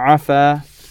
عفا.